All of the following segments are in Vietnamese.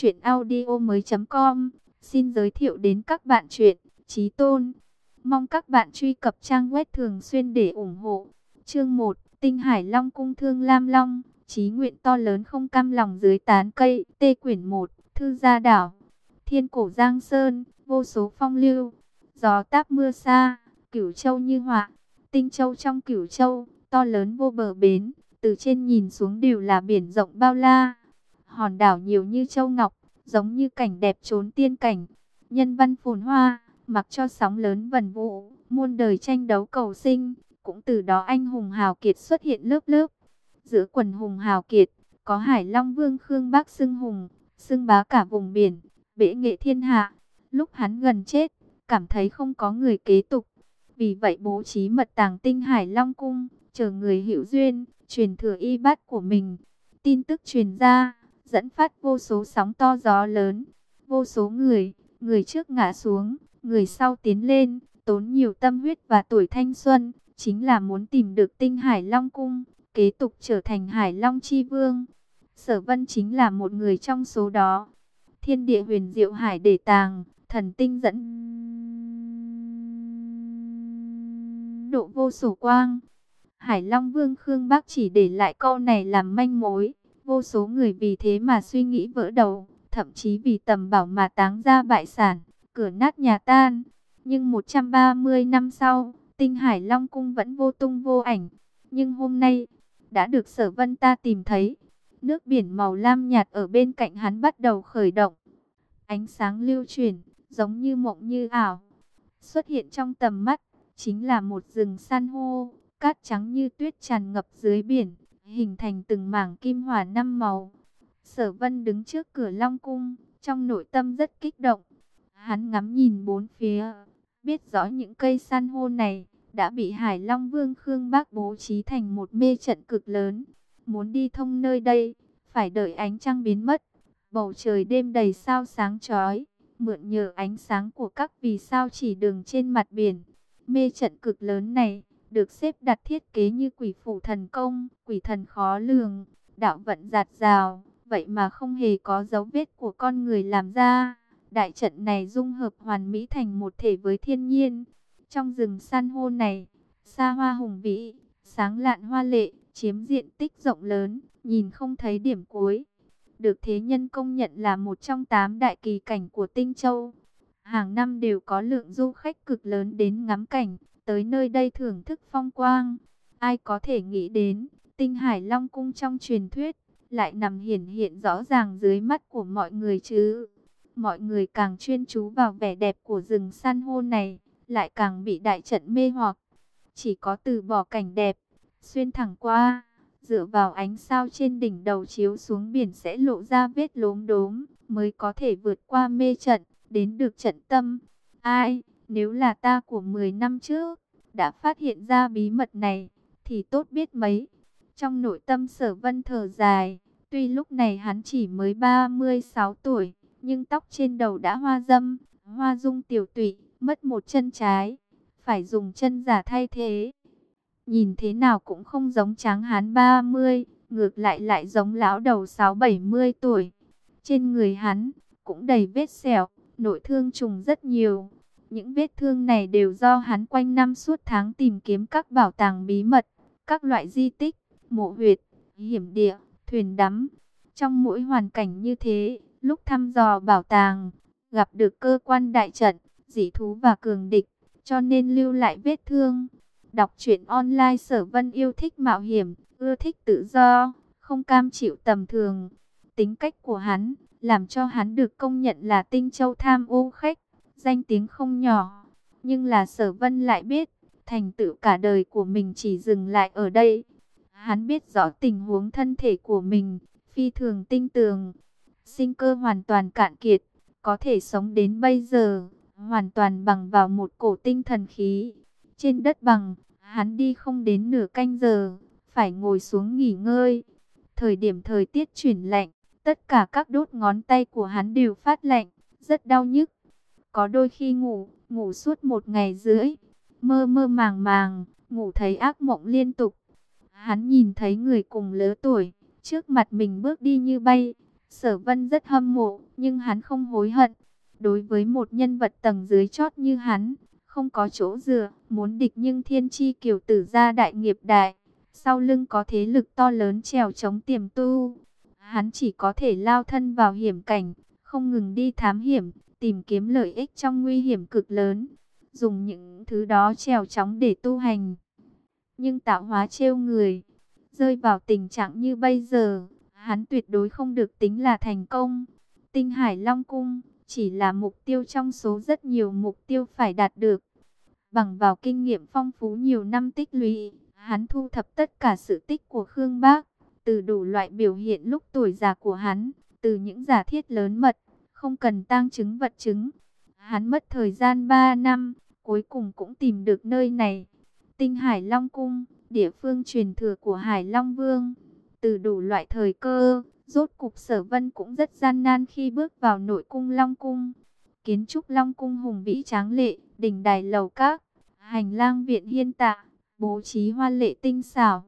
Chuyện audio mới com. Xin giới thiệu đến các bạn chuyện Trí Tôn. Mong các bạn truy cập trang web thường xuyên để ủng hộ. Chương 1 Tinh Hải Long Cung Thương Lam Long. Chí nguyện to lớn không cam lòng dưới tán cây. Tê quyển 1 Thư gia đảo. Thiên cổ Giang Sơn, Vô số phong lưu. Gió táp mưa xa, Cửu châu như họa. Tinh châu trong cửu châu, To lớn vô bờ bến. Từ trên nhìn xuống đều là biển rộng bao la hòn đảo nhiều như châu ngọc, giống như cảnh đẹp trốn tiên cảnh. Nhân văn phồn hoa, mặc cho sóng lớn vần vũ, muôn đời tranh đấu cầu sinh, cũng từ đó anh hùng hào kiệt xuất hiện lớp lớp. Giữa quần hùng hào kiệt, có Hải Long Vương Khương Bắc xưng hùng, xưng bá cả vùng biển, bể nghệ thiên hạ. Lúc hắn gần chết, cảm thấy không có người kế tục. Vì vậy bố trí mật tàng tinh Hải Long Cung, chờ người hữu duyên, truyền thừa y bát của mình. Tin tức truyền ra, dẫn phát vô số sóng to gió lớn, vô số người, người trước ngã xuống, người sau tiến lên, tốn nhiều tâm huyết và tuổi thanh xuân, chính là muốn tìm được tinh Hải Long Cung, kế tục trở thành Hải Long Chi Vương. Sở Vân chính là một người trong số đó. Thiên địa huyền diệu hải để tàng, thần tinh dẫn độ vô sổ quang. Hải Long Vương Khương Bắc chỉ để lại câu này làm manh mối. Vô số người vì thế mà suy nghĩ vỡ đầu, thậm chí vì tầm bảo mà táng ra bại sản, cửa nát nhà tan. Nhưng 130 năm sau, tinh Hải Long Cung vẫn vô tung vô ảnh. Nhưng hôm nay, đã được sở vân ta tìm thấy. Nước biển màu lam nhạt ở bên cạnh hắn bắt đầu khởi động. Ánh sáng lưu chuyển, giống như mộng như ảo. Xuất hiện trong tầm mắt, chính là một rừng san hô, cát trắng như tuyết tràn ngập dưới biển hình thành từng mảng kim hỏa năm màu. Sở Vân đứng trước cửa Long cung, trong nội tâm rất kích động. Hắn ngắm nhìn bốn phía, biết rõ những cây san hô này đã bị Hải Long Vương Khương Bác bố trí thành một mê trận cực lớn. Muốn đi thông nơi đây, phải đợi ánh trăng biến mất. Bầu trời đêm đầy sao sáng chói, mượn nhờ ánh sáng của các vì sao chỉ đường trên mặt biển. Mê trận cực lớn này được xếp đặt thiết kế như quỷ phủ thần công, quỷ thần khó lường, đạo vận giạt rào, vậy mà không hề có dấu vết của con người làm ra. Đại trận này dung hợp hoàn mỹ thành một thể với thiên nhiên. Trong rừng san hô này, xa hoa hùng vĩ, sáng lạn hoa lệ, chiếm diện tích rộng lớn, nhìn không thấy điểm cuối. Được thế nhân công nhận là một trong tám đại kỳ cảnh của Tinh Châu. Hàng năm đều có lượng du khách cực lớn đến ngắm cảnh, tới nơi đây thưởng thức phong quang. Ai có thể nghĩ đến, tinh hải long cung trong truyền thuyết, lại nằm hiển hiện rõ ràng dưới mắt của mọi người chứ. Mọi người càng chuyên chú vào vẻ đẹp của rừng san hô này, lại càng bị đại trận mê hoặc. Chỉ có từ bỏ cảnh đẹp, xuyên thẳng qua, dựa vào ánh sao trên đỉnh đầu chiếu xuống biển sẽ lộ ra vết lốm đốm, mới có thể vượt qua mê trận, đến được trận tâm. Ai? Nếu là ta của 10 năm trước, đã phát hiện ra bí mật này, thì tốt biết mấy. Trong nội tâm sở vân thở dài, tuy lúc này hắn chỉ mới 36 tuổi, nhưng tóc trên đầu đã hoa dâm, hoa dung tiểu tụy, mất một chân trái, phải dùng chân giả thay thế. Nhìn thế nào cũng không giống tráng hán 30, ngược lại lại giống lão đầu 6-70 tuổi. Trên người hắn cũng đầy vết sẹo, nội thương trùng rất nhiều. Những vết thương này đều do hắn quanh năm suốt tháng tìm kiếm các bảo tàng bí mật, các loại di tích, mộ huyệt, hiểm địa, thuyền đắm. Trong mỗi hoàn cảnh như thế, lúc thăm dò bảo tàng, gặp được cơ quan đại trận, dị thú và cường địch, cho nên lưu lại vết thương. Đọc truyện online sở vân yêu thích mạo hiểm, ưa thích tự do, không cam chịu tầm thường. Tính cách của hắn, làm cho hắn được công nhận là tinh châu tham ô khách danh tiếng không nhỏ. Nhưng là sở vân lại biết, thành tựu cả đời của mình chỉ dừng lại ở đây. Hắn biết rõ tình huống thân thể của mình, phi thường tinh tường, sinh cơ hoàn toàn cạn kiệt, có thể sống đến bây giờ, hoàn toàn bằng vào một cổ tinh thần khí. Trên đất bằng, hắn đi không đến nửa canh giờ, phải ngồi xuống nghỉ ngơi. Thời điểm thời tiết chuyển lạnh, tất cả các đốt ngón tay của hắn đều phát lạnh, rất đau nhức. Có đôi khi ngủ, ngủ suốt một ngày rưỡi, mơ mơ màng màng, ngủ thấy ác mộng liên tục. Hắn nhìn thấy người cùng lứa tuổi, trước mặt mình bước đi như bay, Sở Vân rất hâm mộ, nhưng hắn không hối hận. Đối với một nhân vật tầng dưới chót như hắn, không có chỗ dựa, muốn địch nhưng thiên chi kiều tử gia đại nghiệp đại, sau lưng có thế lực to lớn trèo chống tiềm tu. Hắn chỉ có thể lao thân vào hiểm cảnh, không ngừng đi thám hiểm, tìm kiếm lợi ích trong nguy hiểm cực lớn, dùng những thứ đó trèo chóng để tu hành. Nhưng tạo hóa trêu người, rơi vào tình trạng như bây giờ, hắn tuyệt đối không được tính là thành công. Tinh Hải Long Cung chỉ là mục tiêu trong số rất nhiều mục tiêu phải đạt được. Bằng vào kinh nghiệm phong phú nhiều năm tích lũy, hắn thu thập tất cả sự tích của Khương Bác, từ đủ loại biểu hiện lúc tuổi già của hắn, từ những giả thiết lớn mật, không cần tang chứng vật chứng. Hắn mất thời gian 3 năm, cuối cùng cũng tìm được nơi này. Tinh Hải Long Cung, địa phương truyền thừa của Hải Long Vương. Từ đủ loại thời cơ, rốt cục sở vân cũng rất gian nan khi bước vào nội cung Long Cung. Kiến trúc Long Cung hùng vĩ tráng lệ, đỉnh đài lầu các, hành lang viện hiên tạ, bố trí hoa lệ tinh xảo.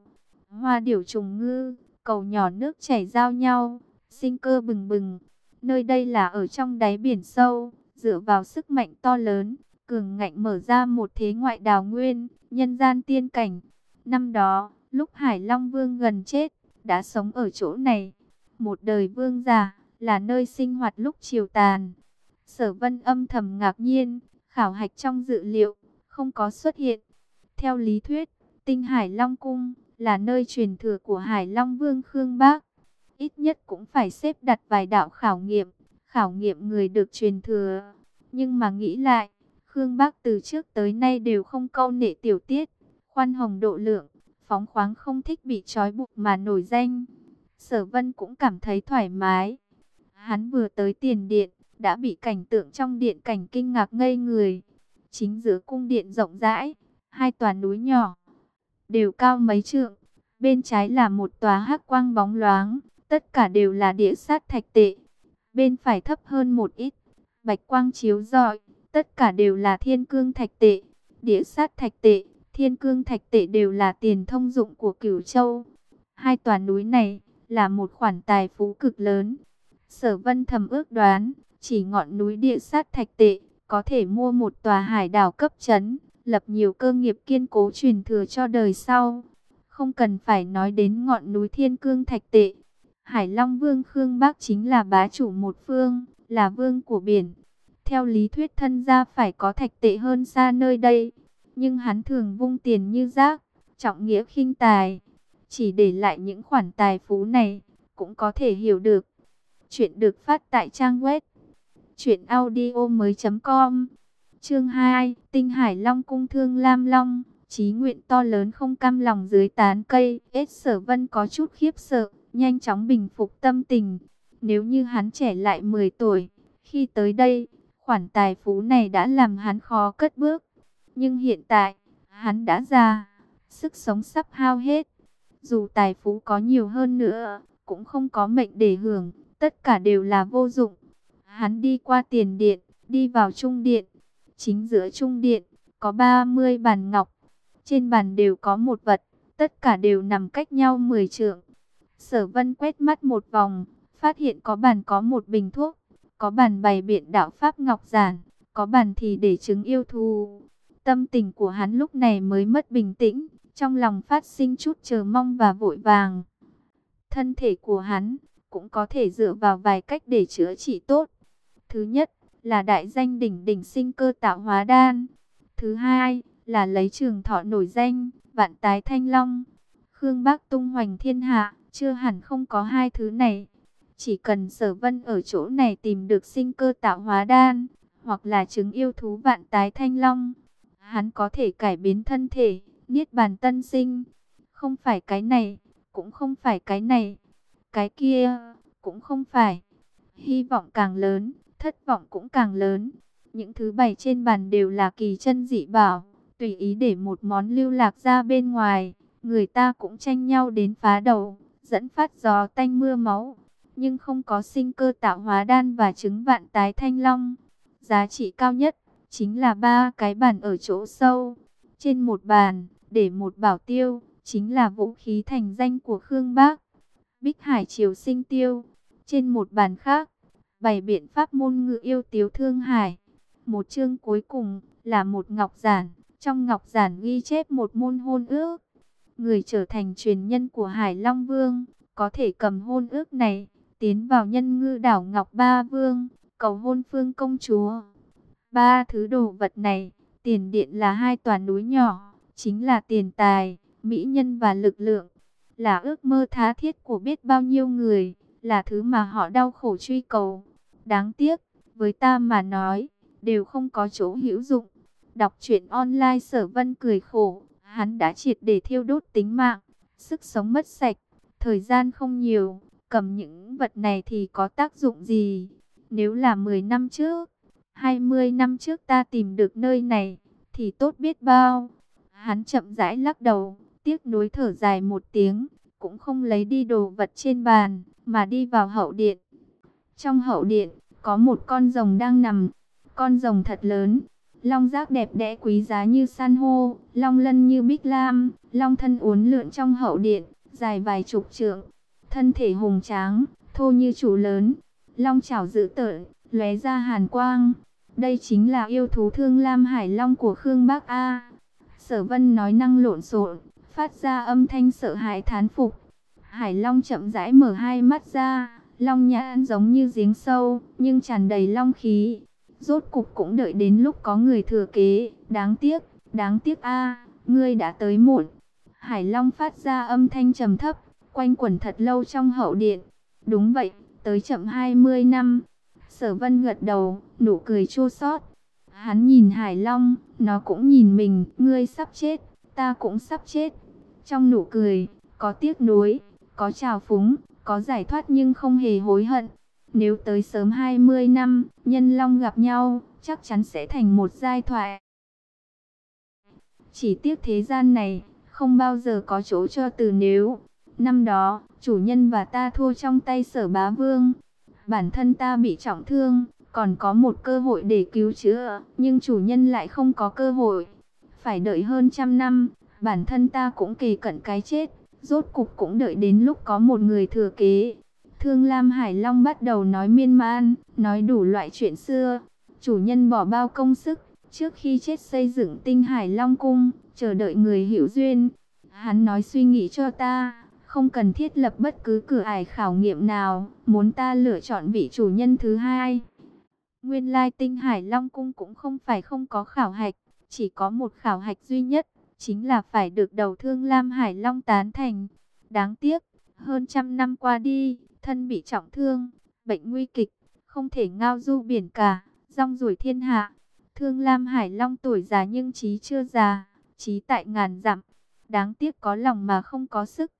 Hoa điểu trùng ngư, cầu nhỏ nước chảy giao nhau, sinh cơ bừng bừng. Nơi đây là ở trong đáy biển sâu, dựa vào sức mạnh to lớn, cường ngạnh mở ra một thế ngoại đào nguyên, nhân gian tiên cảnh. Năm đó, lúc Hải Long Vương gần chết, đã sống ở chỗ này. Một đời vương già, là nơi sinh hoạt lúc chiều tàn. Sở vân âm thầm ngạc nhiên, khảo hạch trong dự liệu, không có xuất hiện. Theo lý thuyết, tinh Hải Long Cung, là nơi truyền thừa của Hải Long Vương Khương Bác. Ít nhất cũng phải xếp đặt vài đạo khảo nghiệm, khảo nghiệm người được truyền thừa. Nhưng mà nghĩ lại, Khương Bác từ trước tới nay đều không câu nệ tiểu tiết, khoan hồng độ lượng, phóng khoáng không thích bị trói buộc mà nổi danh. Sở Vân cũng cảm thấy thoải mái. Hắn vừa tới tiền điện, đã bị cảnh tượng trong điện cảnh kinh ngạc ngây người. Chính giữa cung điện rộng rãi, hai tòa núi nhỏ, đều cao mấy trượng. Bên trái là một tòa hắc quang bóng loáng, tất cả đều là địa sát thạch tệ. Bên phải thấp hơn một ít, bạch quang chiếu rọi, tất cả đều là thiên cương thạch tệ. Địa sát thạch tệ, thiên cương thạch tệ đều là tiền thông dụng của cửu châu. Hai tòa núi này là một khoản tài phú cực lớn. Sở vân thầm ước đoán, chỉ ngọn núi địa sát thạch tệ, có thể mua một tòa hải đảo cấp chấn, lập nhiều cơ nghiệp kiên cố truyền thừa cho đời sau. Không cần phải nói đến ngọn núi thiên cương thạch tệ. Hải Long Vương Khương Bác chính là bá chủ một phương, là vương của biển. Theo lý thuyết thân gia phải có thạch tệ hơn xa nơi đây. Nhưng hắn thường vung tiền như rác, trọng nghĩa khinh tài. Chỉ để lại những khoản tài phú này, cũng có thể hiểu được. Chuyện được phát tại trang web chuyện audio mới.com Chương 2, Tinh Hải Long cung thương Lam Long, chí nguyện to lớn không cam lòng dưới tán cây, S sở vân có chút khiếp sợ, nhanh chóng bình phục tâm tình. Nếu như hắn trẻ lại 10 tuổi, khi tới đây, khoản tài phú này đã làm hắn khó cất bước. Nhưng hiện tại, hắn đã già, sức sống sắp hao hết. Dù tài phú có nhiều hơn nữa, cũng không có mệnh để hưởng, tất cả đều là vô dụng. Hắn đi qua tiền điện, đi vào trung điện. Chính giữa trung điện, có 30 bàn ngọc. Trên bàn đều có một vật, tất cả đều nằm cách nhau 10 trượng. Sở vân quét mắt một vòng, phát hiện có bàn có một bình thuốc, có bàn bày biện đạo Pháp Ngọc Giản, có bàn thì để chứng yêu thù. Tâm tình của hắn lúc này mới mất bình tĩnh, trong lòng phát sinh chút chờ mong và vội vàng. Thân thể của hắn cũng có thể dựa vào vài cách để chữa trị tốt. Thứ nhất là đại danh đỉnh đỉnh sinh cơ tạo hóa đan. Thứ hai là lấy trường thọ nổi danh, vạn tái thanh long. Khương Bác tung hoành thiên hạ, chưa hẳn không có hai thứ này. Chỉ cần sở vân ở chỗ này tìm được sinh cơ tạo hóa đan, hoặc là chứng yêu thú vạn tái thanh long. Hắn có thể cải biến thân thể, niết bàn tân sinh. Không phải cái này, cũng không phải cái này. Cái kia, cũng không phải. Hy vọng càng lớn, thất vọng cũng càng lớn. Những thứ bày trên bàn đều là kỳ chân dị bảo, tùy ý để một món lưu lạc ra bên ngoài, người ta cũng tranh nhau đến phá đầu, dẫn phát gió tanh mưa máu, nhưng không có sinh cơ tạo hóa đan và trứng vạn tái thanh long. Giá trị cao nhất chính là ba cái bàn ở chỗ sâu, trên một bàn để một bảo tiêu, chính là vũ khí thành danh của Khương Bác. Bích Hải Triều Sinh Tiêu Trên một bàn khác, bày biện pháp môn ngự yêu tiếu thương hải. Một chương cuối cùng là một ngọc giản, trong ngọc giản ghi chép một môn hôn ước. Người trở thành truyền nhân của Hải Long Vương, có thể cầm hôn ước này, tiến vào nhân ngư đảo Ngọc Ba Vương, cầu hôn phương công chúa. Ba thứ đồ vật này, tiền điện là hai tòa núi nhỏ, chính là tiền tài, mỹ nhân và lực lượng, là ước mơ tha thiết của biết bao nhiêu người, là thứ mà họ đau khổ truy cầu. Đáng tiếc, với ta mà nói, đều không có chỗ hữu dụng. Đọc truyện online sở vân cười khổ, hắn đã triệt để thiêu đốt tính mạng, sức sống mất sạch, thời gian không nhiều, cầm những vật này thì có tác dụng gì? Nếu là 10 năm trước, 20 năm trước ta tìm được nơi này, thì tốt biết bao. Hắn chậm rãi lắc đầu, tiếc nuối thở dài một tiếng, cũng không lấy đi đồ vật trên bàn, mà đi vào hậu điện. Trong hậu điện, có một con rồng đang nằm, con rồng thật lớn, long giác đẹp đẽ quý giá như san hô, long lân như bích lam, long thân uốn lượn trong hậu điện, dài vài chục trượng, thân thể hùng tráng, thô như chủ lớn, long chảo dữ tợn, lóe ra hàn quang. Đây chính là yêu thú thương lam hải long của Khương Bắc A. Sở Vân nói năng lộn xộn, phát ra âm thanh sợ hãi thán phục. Hải long chậm rãi mở hai mắt ra, long nhãn giống như giếng sâu, nhưng tràn đầy long khí. Rốt cục cũng đợi đến lúc có người thừa kế, đáng tiếc, đáng tiếc a, ngươi đã tới muộn. Hải long phát ra âm thanh trầm thấp, quanh quẩn thật lâu trong hậu điện. Đúng vậy, tới chậm 20 năm. Sở Vân gật đầu, nụ cười chua xót. Hắn nhìn Hải Long, nó cũng nhìn mình, ngươi sắp chết, ta cũng sắp chết. Trong nụ cười, có tiếc nuối, có trào phúng, có giải thoát nhưng không hề hối hận. Nếu tới sớm 20 năm, nhân long gặp nhau, chắc chắn sẽ thành một giai thoại. Chỉ tiếc thế gian này, không bao giờ có chỗ cho từ nếu. Năm đó, chủ nhân và ta thua trong tay sở bá vương. Bản thân ta bị trọng thương, còn có một cơ hội để cứu chữa, nhưng chủ nhân lại không có cơ hội. Phải đợi hơn trăm năm, bản thân ta cũng kỳ cận cái chết, rốt cục cũng đợi đến lúc có một người thừa kế. Thương Lam Hải Long bắt đầu nói miên man, nói đủ loại chuyện xưa. Chủ nhân bỏ bao công sức, trước khi chết xây dựng tinh Hải Long Cung, chờ đợi người hiểu duyên. Hắn nói suy nghĩ cho ta, không cần thiết lập bất cứ cửa ải khảo nghiệm nào, muốn ta lựa chọn vị chủ nhân thứ hai. Nguyên lai tinh Hải Long Cung cũng không phải không có khảo hạch, chỉ có một khảo hạch duy nhất, chính là phải được đầu thương Lam Hải Long tán thành. Đáng tiếc, hơn trăm năm qua đi, thân bị trọng thương, bệnh nguy kịch, không thể ngao du biển cả, rong ruổi thiên hạ. Thương Lam Hải Long tuổi già nhưng trí chưa già, trí tại ngàn dặm. Đáng tiếc có lòng mà không có sức.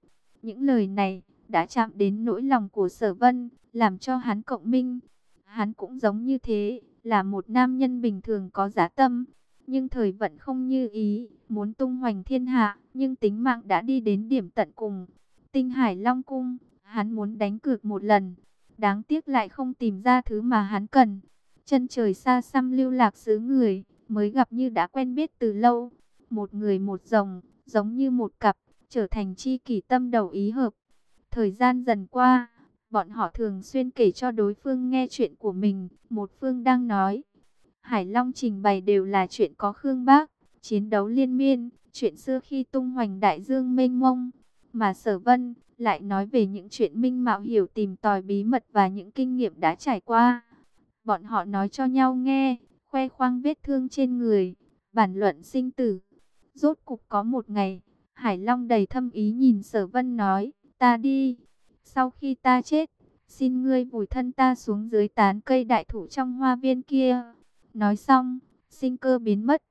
Những lời này đã chạm đến nỗi lòng của sở vân, làm cho hắn cộng minh. Hắn cũng giống như thế, là một nam nhân bình thường có giá tâm. Nhưng thời vận không như ý, muốn tung hoành thiên hạ, nhưng tính mạng đã đi đến điểm tận cùng. Tinh Hải Long Cung, hắn muốn đánh cược một lần. Đáng tiếc lại không tìm ra thứ mà hắn cần. Chân trời xa xăm lưu lạc xứ người, mới gặp như đã quen biết từ lâu. Một người một rồng, giống như một cặp, trở thành chi kỷ tâm đầu ý hợp. Thời gian dần qua, bọn họ thường xuyên kể cho đối phương nghe chuyện của mình. Một phương đang nói, Hải Long trình bày đều là chuyện có Khương Bác, chiến đấu liên miên, chuyện xưa khi tung hoành đại dương mênh mông. Mà Sở Vân lại nói về những chuyện minh mạo hiểu tìm tòi bí mật và những kinh nghiệm đã trải qua. Bọn họ nói cho nhau nghe, khoe khoang vết thương trên người, bản luận sinh tử. Rốt cục có một ngày, Hải Long đầy thâm ý nhìn Sở Vân nói, ta đi, sau khi ta chết, xin ngươi vùi thân ta xuống dưới tán cây đại thụ trong hoa viên kia. Nói xong, sinh cơ biến mất,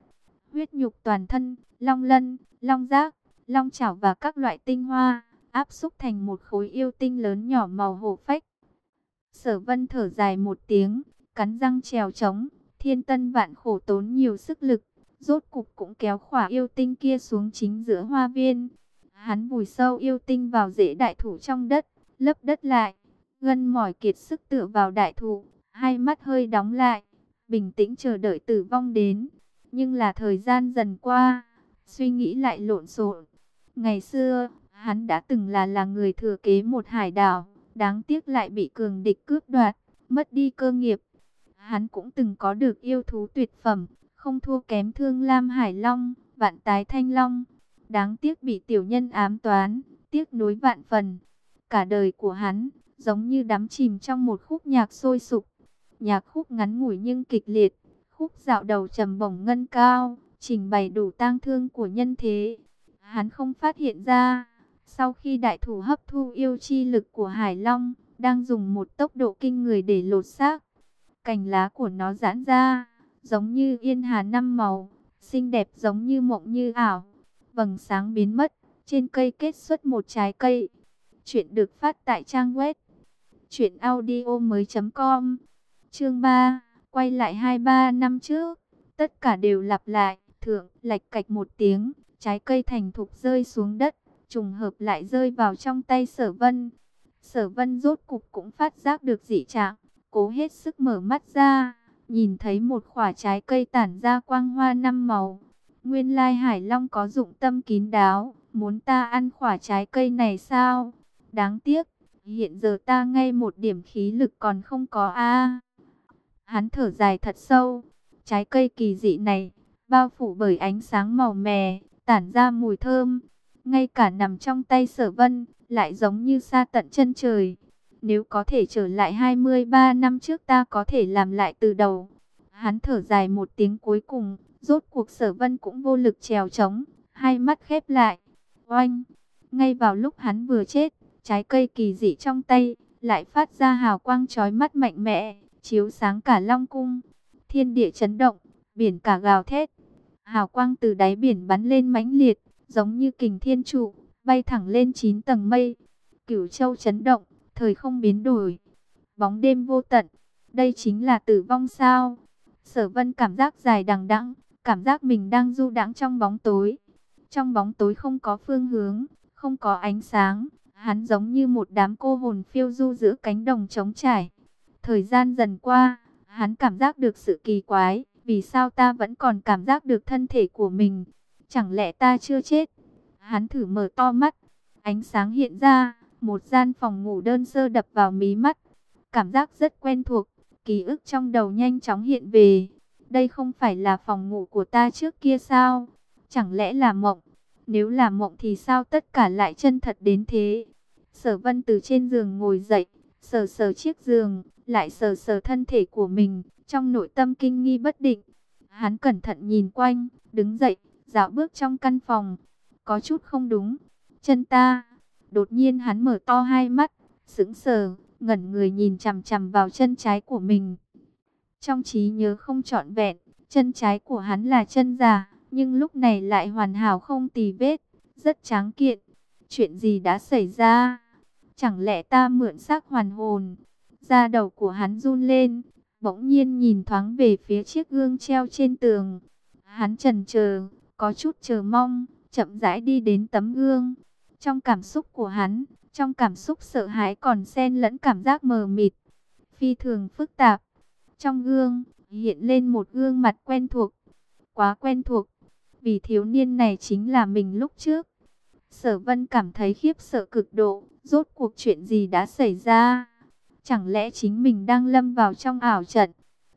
huyết nhục toàn thân, long lân, long giác, long chảo và các loại tinh hoa, áp xúc thành một khối yêu tinh lớn nhỏ màu hổ phách. Sở Vân thở dài một tiếng, cắn răng trèo trống, thiên tân vạn khổ tốn nhiều sức lực, rốt cục cũng kéo khỏa yêu tinh kia xuống chính giữa hoa viên. Hắn vùi sâu yêu tinh vào rễ đại thụ trong đất, lấp đất lại, gân mỏi kiệt sức tựa vào đại thụ, hai mắt hơi đóng lại, bình tĩnh chờ đợi tử vong đến. Nhưng là thời gian dần qua, suy nghĩ lại lộn xộn. Ngày xưa, hắn đã từng là là người thừa kế một hải đảo, Đáng tiếc lại bị cường địch cướp đoạt, mất đi cơ nghiệp. Hắn cũng từng có được yêu thú tuyệt phẩm, không thua kém thương Lam Hải Long, vạn tái thanh long. Đáng tiếc bị tiểu nhân ám toán, tiếc nối vạn phần. Cả đời của hắn, giống như đắm chìm trong một khúc nhạc sôi sục. Nhạc khúc ngắn ngủi nhưng kịch liệt, khúc dạo đầu trầm bổng ngân cao, trình bày đủ tang thương của nhân thế. Hắn không phát hiện ra, sau khi đại thủ hấp thu yêu chi lực của Hải Long, đang dùng một tốc độ kinh người để lột xác. Cành lá của nó giãn ra, giống như yên hà năm màu, xinh đẹp giống như mộng như ảo. Vầng sáng biến mất, trên cây kết xuất một trái cây. Chuyện được phát tại trang web truyệnaudiomoi.com. Chương 3, quay lại 23 năm trước, tất cả đều lặp lại, thượng lạch cạch một tiếng, trái cây thành thục rơi xuống đất, trùng hợp lại rơi vào trong tay Sở Vân. Sở Vân rốt cục cũng phát giác được dị trạng, cố hết sức mở mắt ra, nhìn thấy một quả trái cây tản ra quang hoa năm màu. Nguyên lai Hải Long có dụng tâm kín đáo, muốn ta ăn quả trái cây này sao? Đáng tiếc, hiện giờ ta ngay một điểm khí lực còn không có a. Hắn thở dài thật sâu, trái cây kỳ dị này, bao phủ bởi ánh sáng màu mè, tản ra mùi thơm, ngay cả nằm trong tay Sở Vân, lại giống như xa tận chân trời. Nếu có thể trở lại 23 năm trước ta có thể làm lại từ đầu. Hắn thở dài một tiếng cuối cùng, rốt cuộc sở vân cũng vô lực trèo trống, hai mắt khép lại. Oanh! Ngay vào lúc hắn vừa chết, trái cây kỳ dị trong tay, lại phát ra hào quang chói mắt mạnh mẽ, chiếu sáng cả long cung. Thiên địa chấn động, biển cả gào thét. Hào quang từ đáy biển bắn lên mãnh liệt, giống như kình thiên trụ, bay thẳng lên chín tầng mây. Cửu châu chấn động, thời không biến đổi. Bóng đêm vô tận, đây chính là tử vong sao? Sở vân cảm giác dài đằng đẵng, cảm giác mình đang du đãng trong bóng tối. Trong bóng tối không có phương hướng, không có ánh sáng, hắn giống như một đám cô hồn phiêu du giữa cánh đồng trống trải. Thời gian dần qua, hắn cảm giác được sự kỳ quái, vì sao ta vẫn còn cảm giác được thân thể của mình? Chẳng lẽ ta chưa chết? Hắn thử mở to mắt, ánh sáng hiện ra, một gian phòng ngủ đơn sơ đập vào mí mắt. Cảm giác rất quen thuộc, ký ức trong đầu nhanh chóng hiện về. Đây không phải là phòng ngủ của ta trước kia sao? Chẳng lẽ là mộng? Nếu là mộng thì sao tất cả lại chân thật đến thế? Sở vân từ trên giường ngồi dậy, sờ sờ chiếc giường, lại sờ sờ thân thể của mình, trong nội tâm kinh nghi bất định. Hắn cẩn thận nhìn quanh, đứng dậy, dạo bước trong căn phòng. Có chút không đúng. Chân ta. Đột nhiên hắn mở to hai mắt, sững sờ, ngẩn người nhìn chằm chằm vào chân trái của mình. Trong trí nhớ không trọn vẹn, chân trái của hắn là chân già, nhưng lúc này lại hoàn hảo không tì vết, rất tráng kiện. Chuyện gì đã xảy ra? Chẳng lẽ ta mượn xác hoàn hồn? Da đầu của hắn run lên, bỗng nhiên nhìn thoáng về phía chiếc gương treo trên tường. Hắn chần chờ, có chút chờ mong, chậm rãi đi đến tấm gương. Trong cảm xúc của hắn, trong cảm xúc sợ hãi còn xen lẫn cảm giác mờ mịt, phi thường phức tạp. Trong gương, hiện lên một gương mặt quen thuộc, quá quen thuộc, vì thiếu niên này chính là mình lúc trước. Sở vân cảm thấy khiếp sợ cực độ, rốt cuộc chuyện gì đã xảy ra? Chẳng lẽ chính mình đang lâm vào trong ảo trận?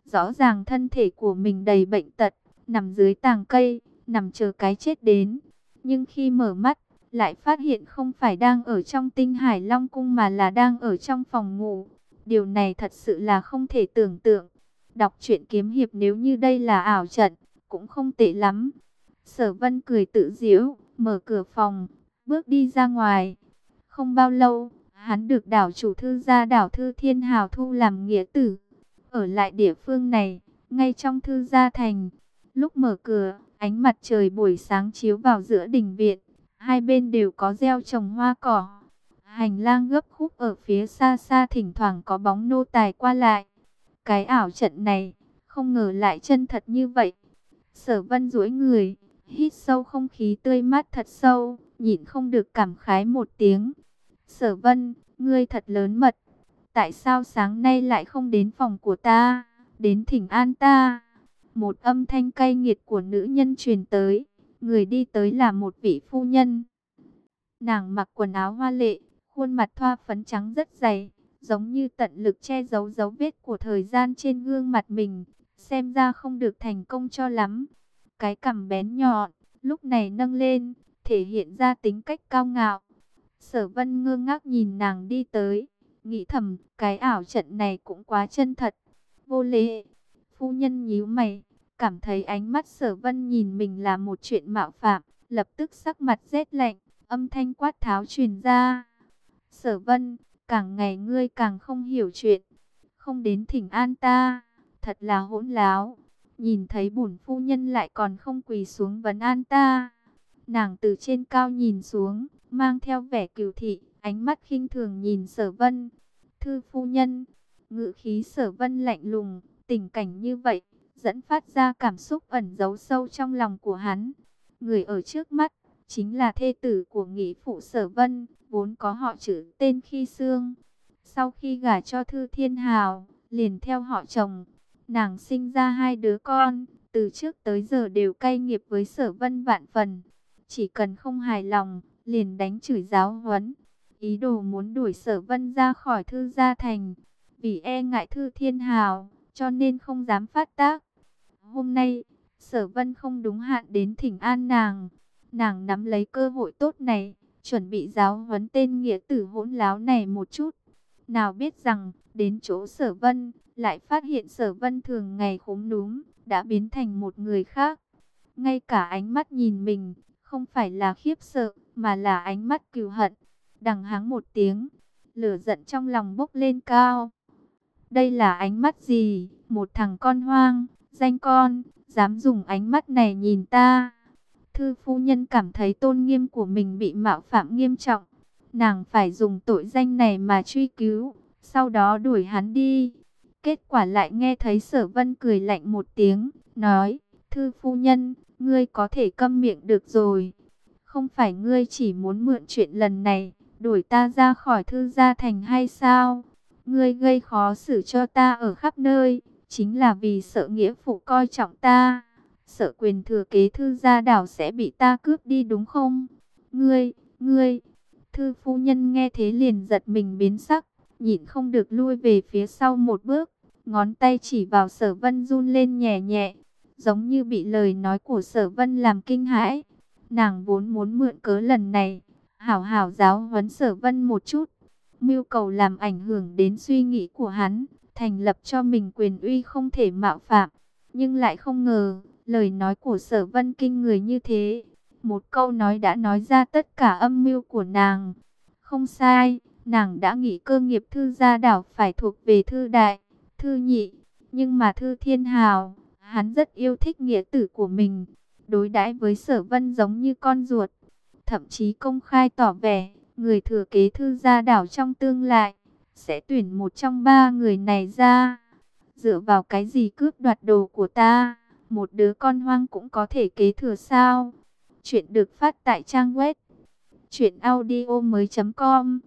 Rõ ràng thân thể của mình đầy bệnh tật, nằm dưới tàng cây, nằm chờ cái chết đến. Nhưng khi mở mắt, lại phát hiện không phải đang ở trong tinh hải long cung mà là đang ở trong phòng ngủ. Điều này thật sự là không thể tưởng tượng. Đọc truyện kiếm hiệp nếu như đây là ảo trận, cũng không tệ lắm. Sở vân cười tự diễu, mở cửa phòng, bước đi ra ngoài. Không bao lâu, hắn được đảo chủ thư gia đảo thư thiên hào thu làm nghĩa tử. Ở lại địa phương này, ngay trong thư gia thành. Lúc mở cửa, ánh mặt trời buổi sáng chiếu vào giữa đình viện. Hai bên đều có gieo trồng hoa cỏ. Hành lang gấp khúc ở phía xa xa thỉnh thoảng có bóng nô tài qua lại. Cái ảo trận này, không ngờ lại chân thật như vậy. Sở vân duỗi người, hít sâu không khí tươi mát thật sâu, nhịn không được cảm khái một tiếng. Sở vân, ngươi thật lớn mật. Tại sao sáng nay lại không đến phòng của ta, đến thỉnh an ta? Một âm thanh cay nghiệt của nữ nhân truyền tới. Người đi tới là một vị phu nhân. Nàng mặc quần áo hoa lệ, Khuôn mặt thoa phấn trắng rất dày, giống như tận lực che giấu dấu vết của thời gian trên gương mặt mình, xem ra không được thành công cho lắm. Cái cằm bén nhọn, lúc này nâng lên, thể hiện ra tính cách cao ngạo. Sở vân ngơ ngác nhìn nàng đi tới, nghĩ thầm, cái ảo trận này cũng quá chân thật. Vô lễ, phu nhân nhíu mày, cảm thấy ánh mắt sở vân nhìn mình là một chuyện mạo phạm, lập tức sắc mặt rét lạnh, âm thanh quát tháo truyền ra. Sở vân, càng ngày ngươi càng không hiểu chuyện, không đến thỉnh an ta, thật là hỗn láo. Nhìn thấy bổn phu nhân lại còn không quỳ xuống vấn an ta. Nàng từ trên cao nhìn xuống, mang theo vẻ cừu thị, ánh mắt khinh thường nhìn sở vân. Thư phu nhân, ngự khí sở vân lạnh lùng, tình cảnh như vậy, dẫn phát ra cảm xúc ẩn giấu sâu trong lòng của hắn. Người ở trước mắt, chính là thê tử của nghị phụ sở vân, vốn có họ chữ tên khi xương. Sau khi gả cho Thư Thiên Hào, liền theo họ chồng, nàng sinh ra hai đứa con, từ trước tới giờ đều cay nghiệp với sở vân vạn phần. Chỉ cần không hài lòng, liền đánh chửi giáo huấn. Ý đồ muốn đuổi sở vân ra khỏi thư gia thành. Vì e ngại thư thiên hào, cho nên không dám phát tác. Hôm nay, sở vân không đúng hạn đến thỉnh an nàng. Nàng nắm lấy cơ hội tốt này, chuẩn bị giáo huấn tên nghĩa tử hỗn láo này một chút. Nào biết rằng, đến chỗ sở vân, lại phát hiện sở vân thường ngày khúm núm, đã biến thành một người khác. Ngay cả ánh mắt nhìn mình, không phải là khiếp sợ, mà là ánh mắt cừu hận. Đằng hắng một tiếng, lửa giận trong lòng bốc lên cao. Đây là ánh mắt gì? Một thằng con hoang, danh con, dám dùng ánh mắt này nhìn ta. Thư phu nhân cảm thấy tôn nghiêm của mình bị mạo phạm nghiêm trọng. Nàng phải dùng tội danh này mà truy cứu, sau đó đuổi hắn đi. Kết quả lại nghe thấy sở vân cười lạnh một tiếng, nói, Thư phu nhân, ngươi có thể câm miệng được rồi. Không phải ngươi chỉ muốn mượn chuyện lần này, đuổi ta ra khỏi thư gia thành hay sao? Ngươi gây khó xử cho ta ở khắp nơi, chính là vì sợ nghĩa phụ coi trọng ta. Sợ quyền thừa kế thư gia đảo sẽ bị ta cướp đi đúng không? Ngươi, ngươi, thư phu nhân nghe thế liền giật mình biến sắc, nhịn không được lui về phía sau một bước. Ngón tay chỉ vào sở vân run lên nhẹ nhẹ, giống như bị lời nói của sở vân làm kinh hãi. Nàng vốn muốn mượn cớ lần này, hảo hảo giáo huấn sở vân một chút. Mưu cầu làm ảnh hưởng đến suy nghĩ của hắn, thành lập cho mình quyền uy không thể mạo phạm. Nhưng lại không ngờ, lời nói của sở vân kinh người như thế. Một câu nói đã nói ra tất cả âm mưu của nàng. Không sai, nàng đã nghĩ cơ nghiệp thư gia đảo phải thuộc về thư đại, thư nhị. Nhưng mà thư thiên hào, hắn rất yêu thích nghĩa tử của mình đối đãi với sở vân giống như con ruột. Thậm chí công khai tỏ vẻ, người thừa kế thư gia đảo trong tương lai, sẽ tuyển một trong ba người này ra. Dựa vào cái gì cướp đoạt đồ của ta, một đứa con hoang cũng có thể kế thừa sao? Chuyện được phát tại trang web truyệnaudiomoi.com.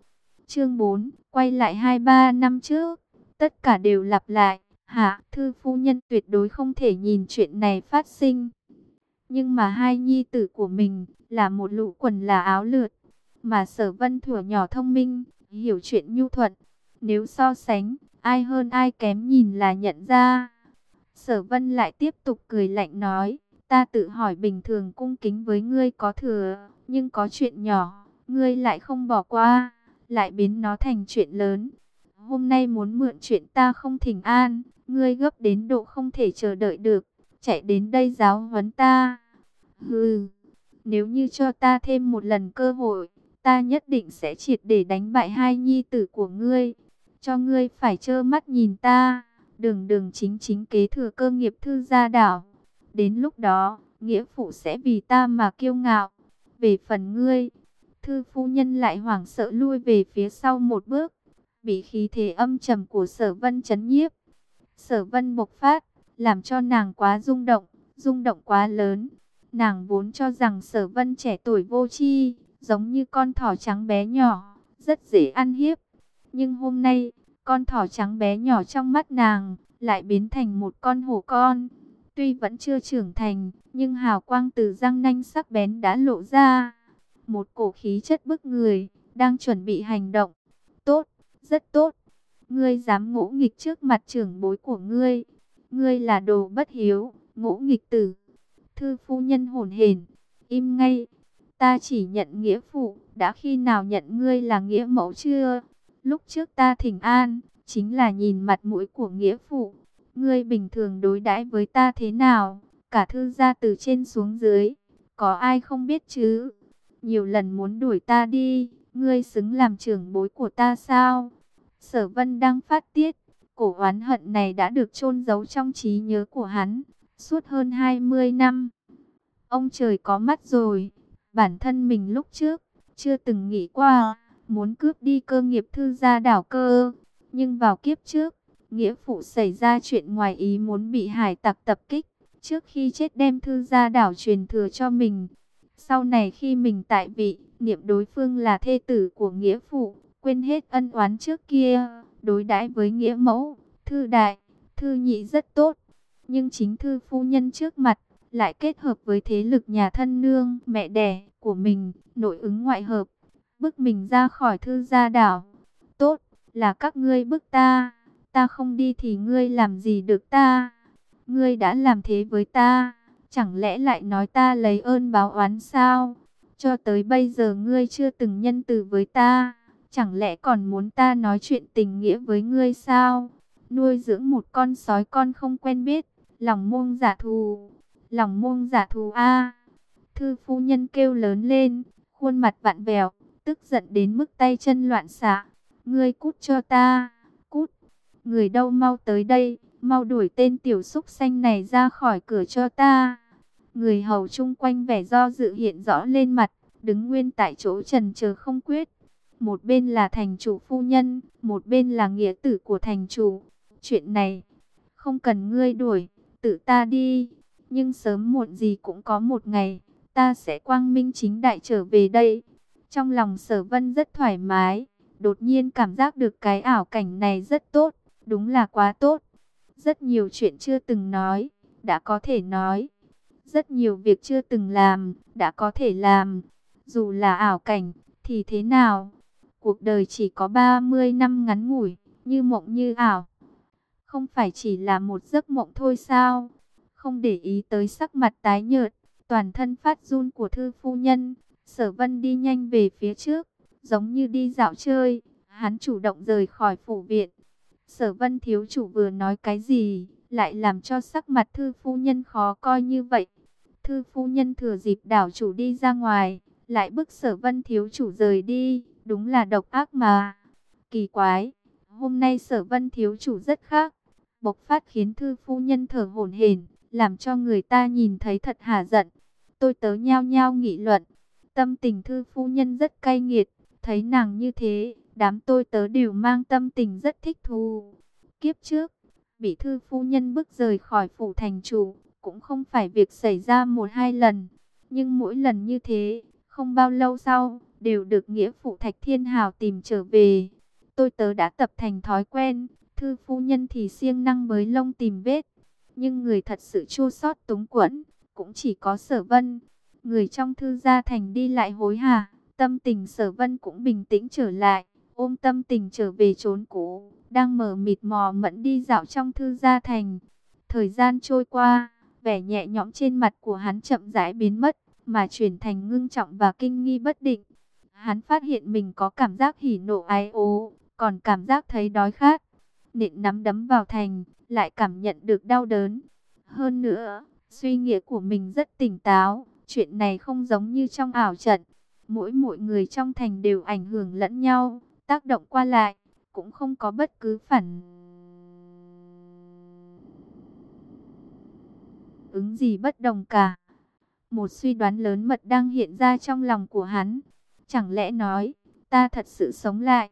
Chương 4, quay lại 23 năm trước, tất cả đều lặp lại. Hạ, thư phu nhân tuyệt đối không thể nhìn chuyện này phát sinh. Nhưng mà hai nhi tử của mình là một lũ quần là áo lượt. Mà sở vân thừa nhỏ thông minh, hiểu chuyện nhu thuận. Nếu so sánh, ai hơn ai kém nhìn là nhận ra. Sở vân lại tiếp tục cười lạnh nói. Ta tự hỏi bình thường cung kính với ngươi có thừa, nhưng có chuyện nhỏ, ngươi lại không bỏ qua, lại biến nó thành chuyện lớn. Hôm nay muốn mượn chuyện ta không thỉnh an, ngươi gấp đến độ không thể chờ đợi được chạy đến đây giáo huấn ta. Hừ, nếu như cho ta thêm một lần cơ hội, ta nhất định sẽ triệt để đánh bại hai nhi tử của ngươi. Cho ngươi phải trơ mắt nhìn ta, đường đường chính chính kế thừa cơ nghiệp thư gia đảo. Đến lúc đó, nghĩa phụ sẽ vì ta mà kiêu ngạo. Về phần ngươi, thư phu nhân lại hoảng sợ lui về phía sau một bước, bị khí thế âm trầm của sở vân chấn nhiếp. Sở vân bộc phát, làm cho nàng quá rung động, rung động quá lớn. Nàng vốn cho rằng sở vân trẻ tuổi vô tri, giống như con thỏ trắng bé nhỏ, rất dễ ăn hiếp. Nhưng hôm nay, con thỏ trắng bé nhỏ trong mắt nàng, lại biến thành một con hổ con. Tuy vẫn chưa trưởng thành, nhưng hào quang từ răng nanh sắc bén đã lộ ra. Một cổ khí chất bức người, đang chuẩn bị hành động. Tốt, rất tốt. Ngươi dám ngỗ nghịch trước mặt trưởng bối của ngươi. Ngươi là đồ bất hiếu, ngũ nghịch tử. Thư phu nhân hồn hển, im ngay. Ta chỉ nhận nghĩa phụ, đã khi nào nhận ngươi là nghĩa mẫu chưa? Lúc trước ta thỉnh an, chính là nhìn mặt mũi của nghĩa phụ. Ngươi bình thường đối đãi với ta thế nào? Cả thư gia từ trên xuống dưới, có ai không biết chứ? Nhiều lần muốn đuổi ta đi, ngươi xứng làm trưởng bối của ta sao? Sở vân đang phát tiết, cổ oán hận này đã được chôn giấu trong trí nhớ của hắn, suốt hơn 20 năm. Ông trời có mắt rồi, bản thân mình lúc trước, chưa từng nghĩ qua, muốn cướp đi cơ nghiệp thư gia đảo cơ. Nhưng vào kiếp trước, nghĩa phụ xảy ra chuyện ngoài ý muốn bị hải tặc tập kích, trước khi chết đem thư gia đảo truyền thừa cho mình. Sau này khi mình tại vị, niệm đối phương là thê tử của nghĩa phụ, quên hết ân oán trước kia, đối đãi với nghĩa mẫu, thư đại, thư nhị rất tốt. Nhưng chính thư phu nhân trước mặt, lại kết hợp với thế lực nhà thân nương, mẹ đẻ của mình, nội ứng ngoại hợp, bức mình ra khỏi thư gia đảo. Tốt, là các ngươi bức ta, ta không đi thì ngươi làm gì được ta? Ngươi đã làm thế với ta, chẳng lẽ lại nói ta lấy ơn báo oán sao? Cho tới bây giờ ngươi chưa từng nhân từ với ta, chẳng lẽ còn muốn ta nói chuyện tình nghĩa với ngươi sao? Nuôi dưỡng một con sói con không quen biết, lòng muông giả thù, lòng muông giả thù a. Thư phu nhân kêu lớn lên, khuôn mặt vặn vẹo, tức giận đến mức tay chân loạn xạ. Ngươi cút cho ta, cút. Người đâu mau tới đây, mau đuổi tên tiểu súc xanh này ra khỏi cửa cho ta. Người hầu chung quanh vẻ do dự hiện rõ lên mặt, đứng nguyên tại chỗ trần chờ không quyết. Một bên là thành chủ phu nhân, một bên là nghĩa tử của thành chủ. Chuyện này, không cần ngươi đuổi, tự ta đi. Nhưng sớm muộn gì cũng có một ngày, ta sẽ quang minh chính đại trở về đây. Trong lòng sở vân rất thoải mái, đột nhiên cảm giác được cái ảo cảnh này rất tốt, đúng là quá tốt. Rất nhiều chuyện chưa từng nói, đã có thể nói. Rất nhiều việc chưa từng làm, đã có thể làm. Dù là ảo cảnh, thì thế nào? Cuộc đời chỉ có 30 năm ngắn ngủi, như mộng như ảo. Không phải chỉ là một giấc mộng thôi sao? Không để ý tới sắc mặt tái nhợt, toàn thân phát run của thư phu nhân. Sở vân đi nhanh về phía trước, giống như đi dạo chơi. Hắn chủ động rời khỏi phủ viện. Sở vân thiếu chủ vừa nói cái gì, lại làm cho sắc mặt thư phu nhân khó coi như vậy. Thư phu nhân thừa dịp đảo chủ đi ra ngoài, lại bức sở vân thiếu chủ rời đi, đúng là độc ác mà. Kỳ quái, hôm nay sở vân thiếu chủ rất khác, bộc phát khiến thư phu nhân thở hổn hển, làm cho người ta nhìn thấy thật hả giận. Tôi tớ nhao nhao nghị luận, tâm tình thư phu nhân rất cay nghiệt, thấy nàng như thế, đám tôi tớ đều mang tâm tình rất thích thú. Kiếp trước, bị thư phu nhân bức rời khỏi phủ thành chủ, cũng không phải việc xảy ra một hai lần. Nhưng mỗi lần như thế, không bao lâu sau, đều được nghĩa phụ Thạch Thiên Hào tìm trở về. Tôi tớ đã tập thành thói quen, thư phu nhân thì siêng năng mới lông tìm vết. Nhưng người thật sự chua xót túng quẫn, cũng chỉ có sở vân. Người trong thư gia thành đi lại hối hả, tâm tình sở vân cũng bình tĩnh trở lại, ôm tâm tình trở về trốn cũ, đang mở mịt mò mẫn đi dạo trong thư gia thành. Thời gian trôi qua, vẻ nhẹ nhõm trên mặt của hắn chậm rãi biến mất, mà chuyển thành ngưng trọng và kinh nghi bất định. Hắn phát hiện mình có cảm giác hỉ nộ ái ố, còn cảm giác thấy đói khát. Nện nắm đấm vào thành, lại cảm nhận được đau đớn. Hơn nữa, suy nghĩ của mình rất tỉnh táo, chuyện này không giống như trong ảo trận. Mỗi mỗi người trong thành đều ảnh hưởng lẫn nhau, tác động qua lại, cũng không có bất cứ phản ứng gì bất đồng cả. Một suy đoán lớn mật đang hiện ra trong lòng của hắn. Chẳng lẽ nói, ta thật sự sống lại?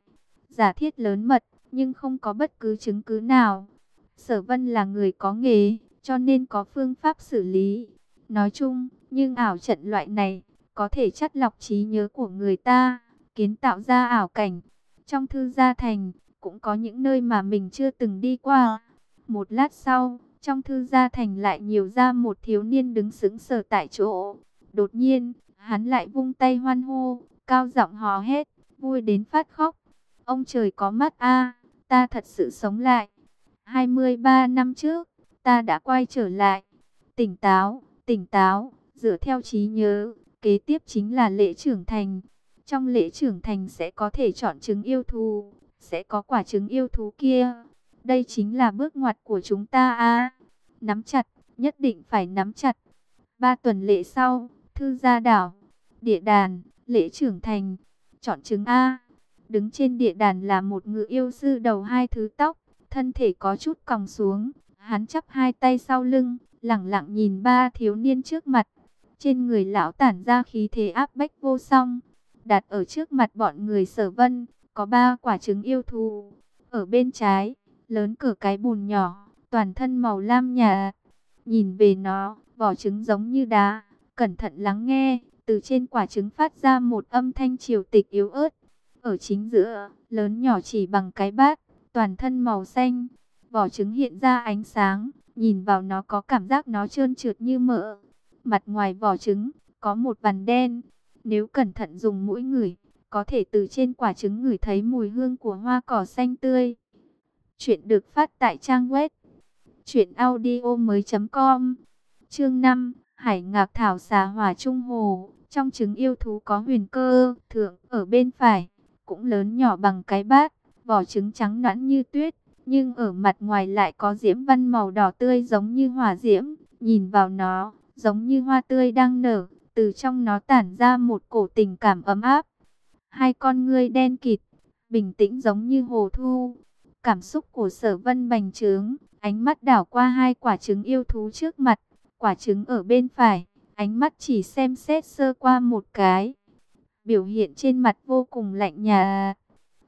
Giả thiết lớn mật, nhưng không có bất cứ chứng cứ nào. Sở vân là người có nghề, cho nên có phương pháp xử lý. Nói chung, nhưng ảo trận loại này, có thể chất lọc trí nhớ của người ta, kiến tạo ra ảo cảnh. Trong thư gia thành, cũng có những nơi mà mình chưa từng đi qua. Một lát sau, trong thư gia thành lại nhiều ra một thiếu niên đứng sững sờ tại chỗ. Đột nhiên, hắn lại vung tay hoan hô, cao giọng hò hét, vui đến phát khóc. Ông trời có mắt a, ta thật sự sống lại. 23 năm trước, ta đã quay trở lại. Tỉnh táo, tỉnh táo, dựa theo trí nhớ, kế tiếp chính là lễ trưởng thành. Trong lễ trưởng thành sẽ có thể chọn trứng yêu thú, sẽ có quả trứng yêu thú kia. Đây chính là bước ngoặt của chúng ta a. Nắm chặt, nhất định phải nắm chặt. Ba tuần lễ sau, thư gia đảo, địa đàn, lễ trưởng thành, chọn trứng A. Đứng trên địa đàn là một ngự yêu sư đầu hai thứ tóc, thân thể có chút còng xuống, hắn chắp hai tay sau lưng, lặng lặng nhìn ba thiếu niên trước mặt. Trên người lão tản ra khí thế áp bách vô song, đặt ở trước mặt bọn người sở vân, có ba quả trứng yêu thù. Ở bên trái, lớn cửa cái bùn nhỏ, toàn thân màu lam nhà. Nhìn về nó, vỏ trứng giống như đá, cẩn thận lắng nghe, từ trên quả trứng phát ra một âm thanh triều tịch yếu ớt. Ở chính giữa, lớn nhỏ chỉ bằng cái bát, toàn thân màu xanh, vỏ trứng hiện ra ánh sáng, nhìn vào nó có cảm giác nó trơn trượt như mỡ. Mặt ngoài vỏ trứng, có một vằn đen, nếu cẩn thận dùng mũi ngửi, có thể từ trên quả trứng ngửi thấy mùi hương của hoa cỏ xanh tươi. Chuyện được phát tại trang web truyệnaudiomoi.com. Chương 5, Hải Ngạc thảo xà hỏa trung hồ, trong trứng yêu thú có huyền cơ, thượng ở bên phải, cũng lớn nhỏ bằng cái bát, vỏ trứng trắng nõn như tuyết, nhưng ở mặt ngoài lại có diễm văn màu đỏ tươi giống như hỏa diễm, nhìn vào nó, giống như hoa tươi đang nở, từ trong nó tản ra một cổ tình cảm ấm áp. Hai con ngươi đen kịt, bình tĩnh giống như hồ thu. Cảm xúc của sở vân bành trướng, ánh mắt đảo qua hai quả trứng yêu thú trước mặt, quả trứng ở bên phải, ánh mắt chỉ xem xét sơ qua một cái. Biểu hiện trên mặt vô cùng lạnh nhà.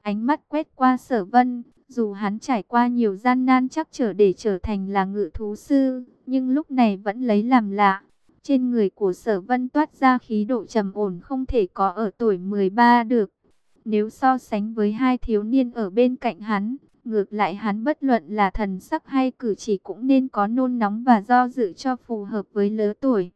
Ánh mắt quét qua sở vân, dù hắn trải qua nhiều gian nan chắc trở để trở thành là ngự thú sư, nhưng lúc này vẫn lấy làm lạ. Trên người của sở vân toát ra khí độ trầm ổn không thể có ở tuổi 13 được. Nếu so sánh với hai thiếu niên ở bên cạnh hắn, ngược lại hắn bất luận là thần sắc hay cử chỉ cũng nên có nôn nóng và do dự cho phù hợp với lứa tuổi.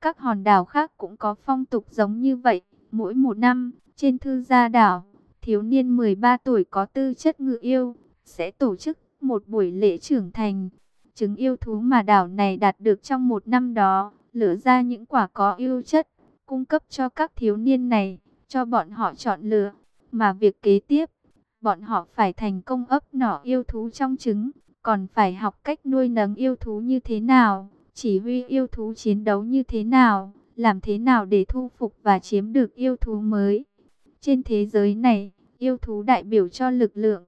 Các hòn đảo khác cũng có phong tục giống như vậy. Mỗi một năm, trên thư gia đảo, thiếu niên 13 tuổi có tư chất ngự yêu, sẽ tổ chức một buổi lễ trưởng thành. Trứng yêu thú mà đảo này đạt được trong một năm đó, lựa ra những quả có yêu chất, cung cấp cho các thiếu niên này, cho bọn họ chọn lựa. Mà việc kế tiếp, bọn họ phải thành công ấp nỏ yêu thú trong trứng, còn phải học cách nuôi nấng yêu thú như thế nào, chỉ huy yêu thú chiến đấu như thế nào, làm thế nào để thu phục và chiếm được yêu thú mới. Trên thế giới này, yêu thú đại biểu cho lực lượng,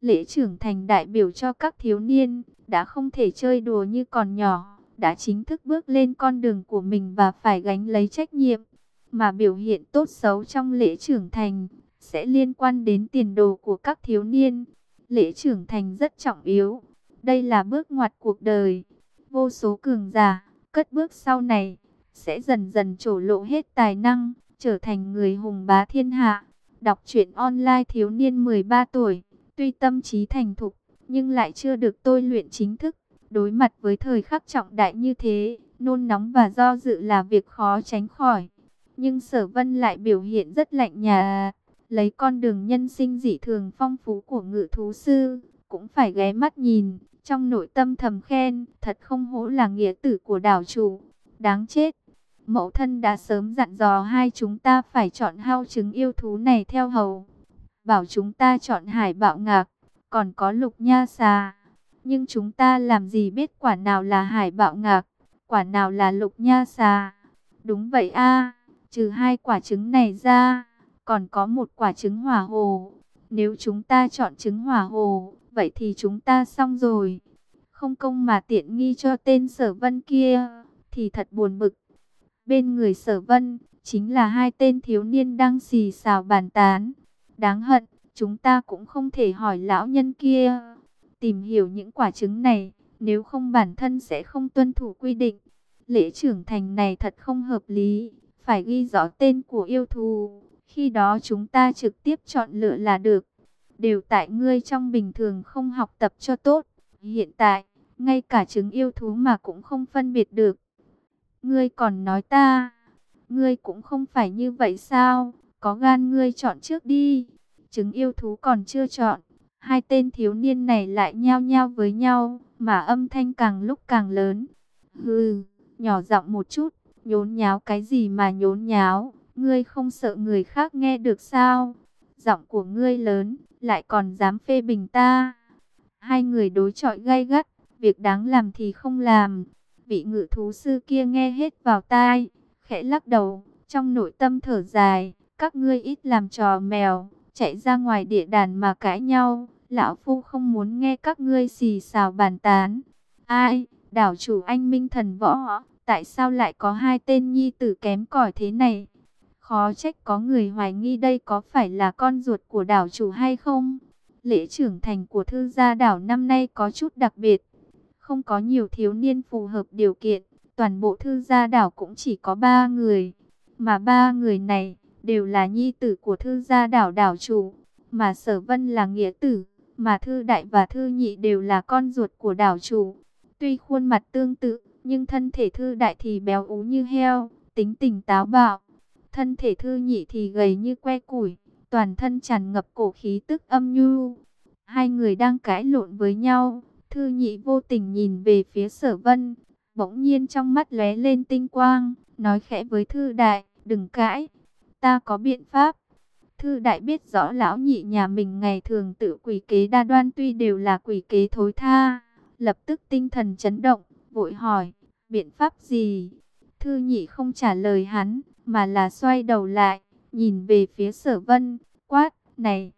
lễ trưởng thành đại biểu cho các thiếu niên, đã không thể chơi đùa như còn nhỏ, đã chính thức bước lên con đường của mình và phải gánh lấy trách nhiệm. Mà biểu hiện tốt xấu trong lễ trưởng thành, sẽ liên quan đến tiền đồ của các thiếu niên. Lễ trưởng thành rất trọng yếu, đây là bước ngoặt cuộc đời. Vô số cường giả, cất bước sau này, sẽ dần dần trổ lộ hết tài năng, trở thành người hùng bá thiên hạ. Đọc truyện online thiếu niên 13 tuổi, tuy tâm trí thành thục, nhưng lại chưa được tôi luyện chính thức. Đối mặt với thời khắc trọng đại như thế, nôn nóng và do dự là việc khó tránh khỏi. Nhưng sở vân lại biểu hiện rất lạnh nhà, lấy con đường nhân sinh dị thường phong phú của ngự thú sư, cũng phải ghé mắt nhìn, trong nội tâm thầm khen, thật không hổ là nghĩa tử của đảo chủ, đáng chết. Mẫu thân đã sớm dặn dò hai chúng ta phải chọn hao trứng yêu thú này theo hầu. Bảo chúng ta chọn hải bạo ngạc, còn có lục nha xà. Nhưng chúng ta làm gì biết quả nào là hải bạo ngạc, quả nào là lục nha xà. Đúng vậy a trừ hai quả trứng này ra, còn có một quả trứng hỏa hồ. Nếu chúng ta chọn trứng hỏa hồ, vậy thì chúng ta xong rồi. Không công mà tiện nghi cho tên sở vân kia, thì thật buồn bực. Bên người sở vân, chính là hai tên thiếu niên đang xì xào bàn tán. Đáng hận, chúng ta cũng không thể hỏi lão nhân kia. Tìm hiểu những quả trứng này, nếu không bản thân sẽ không tuân thủ quy định. Lễ trưởng thành này thật không hợp lý, phải ghi rõ tên của yêu thù. Khi đó chúng ta trực tiếp chọn lựa là được. Đều tại ngươi trong bình thường không học tập cho tốt. Hiện tại, ngay cả trứng yêu thú mà cũng không phân biệt được. Ngươi còn nói ta, ngươi cũng không phải như vậy sao? có gan ngươi chọn trước đi. Trứng yêu thú còn chưa chọn, hai tên thiếu niên này lại nhao nhao với nhau, mà âm thanh càng lúc càng lớn. Hừ, nhỏ giọng một chút, nhốn nháo cái gì mà nhốn nháo, ngươi không sợ người khác nghe được sao? Giọng của ngươi lớn, lại còn dám phê bình ta. Hai người đối chọi gay gắt, việc đáng làm thì không làm. Vị ngự thú sư kia nghe hết vào tai, khẽ lắc đầu, trong nội tâm thở dài, các ngươi ít làm trò mèo, chạy ra ngoài địa đàn mà cãi nhau, lão phu không muốn nghe các ngươi xì xào bàn tán. Ai, đảo chủ anh minh thần võ, tại sao lại có hai tên nhi tử kém cỏi thế này? Khó trách có người hoài nghi đây có phải là con ruột của đảo chủ hay không? Lễ trưởng thành của thư gia đảo năm nay có chút đặc biệt. Không có nhiều thiếu niên phù hợp điều kiện. Toàn bộ thư gia đảo cũng chỉ có ba người. Mà ba người này đều là nhi tử của thư gia đảo đảo chủ. Mà sở vân là nghĩa tử. Mà thư đại và thư nhị đều là con ruột của đảo chủ. Tuy khuôn mặt tương tự, nhưng thân thể thư đại thì béo ú như heo, tính tình táo bạo. Thân thể thư nhị thì gầy như que củi, toàn thân tràn ngập cổ khí tức âm nhu. Hai người đang cãi lộn với nhau, thư nhị vô tình nhìn về phía sở vân, bỗng nhiên trong mắt lóe lên tinh quang, nói khẽ với thư đại, đừng cãi, ta có biện pháp. Thư đại biết rõ lão nhị nhà mình ngày thường tự quỷ kế đa đoan tuy đều là quỷ kế thối tha, lập tức tinh thần chấn động, vội hỏi, biện pháp gì? Thư nhị không trả lời hắn, mà là xoay đầu lại, nhìn về phía sở vân, quát, này,